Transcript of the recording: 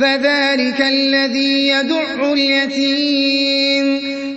فذلك الذي يدع اليتيم.